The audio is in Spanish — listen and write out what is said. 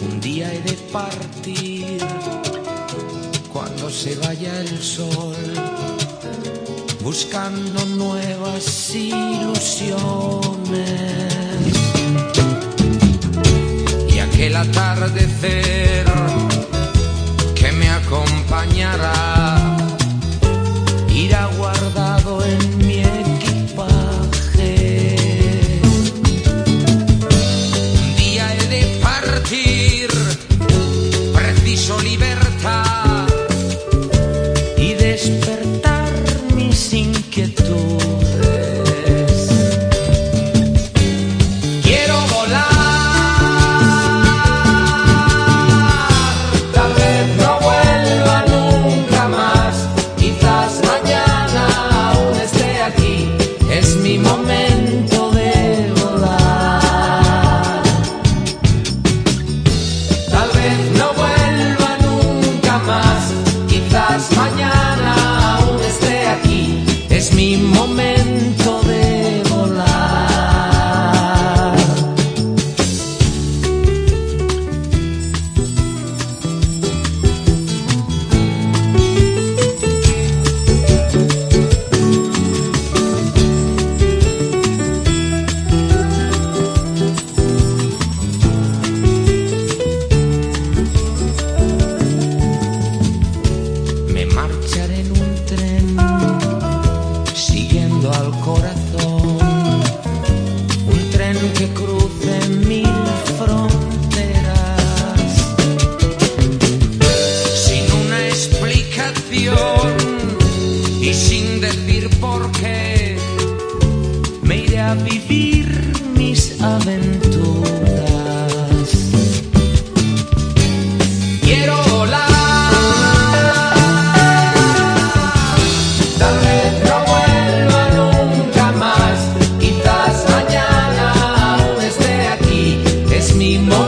Un día he de partir cuando se vaya el sol, buscando nuevas ilusiones. Y aquel atardecer que me acompañará quizás mañana aún esté aquí, es mi momento que cruce mil fronteras sin una explicación y sin decir por qué me iré a vivir mis aventuras. último